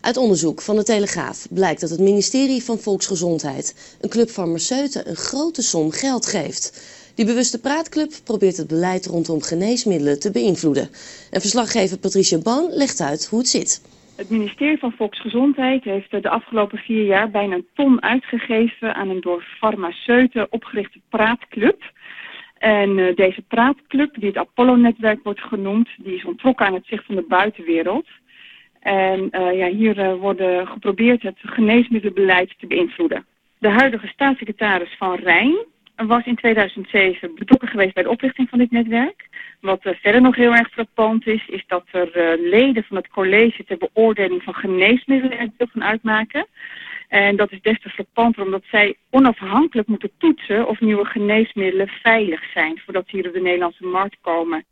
Uit onderzoek van de Telegraaf blijkt dat het ministerie van Volksgezondheid een club farmaceuten een grote som geld geeft. Die bewuste praatclub probeert het beleid rondom geneesmiddelen te beïnvloeden. En verslaggever Patricia Boon legt uit hoe het zit. Het ministerie van Volksgezondheid heeft de afgelopen vier jaar bijna een ton uitgegeven aan een door farmaceuten opgerichte praatclub. En uh, deze praatclub, die het Apollo-netwerk wordt genoemd, die is ontrokken aan het zicht van de buitenwereld. En uh, ja, hier uh, worden geprobeerd het geneesmiddelenbeleid te beïnvloeden. De huidige staatssecretaris van Rijn was in 2007 betrokken geweest bij de oprichting van dit netwerk. Wat uh, verder nog heel erg frappant is, is dat er leden van het college ter beoordeling van geneesmiddelen er deel van uitmaken. En dat is des te frappanter omdat zij onafhankelijk moeten toetsen of nieuwe geneesmiddelen veilig zijn voordat ze hier op de Nederlandse markt komen.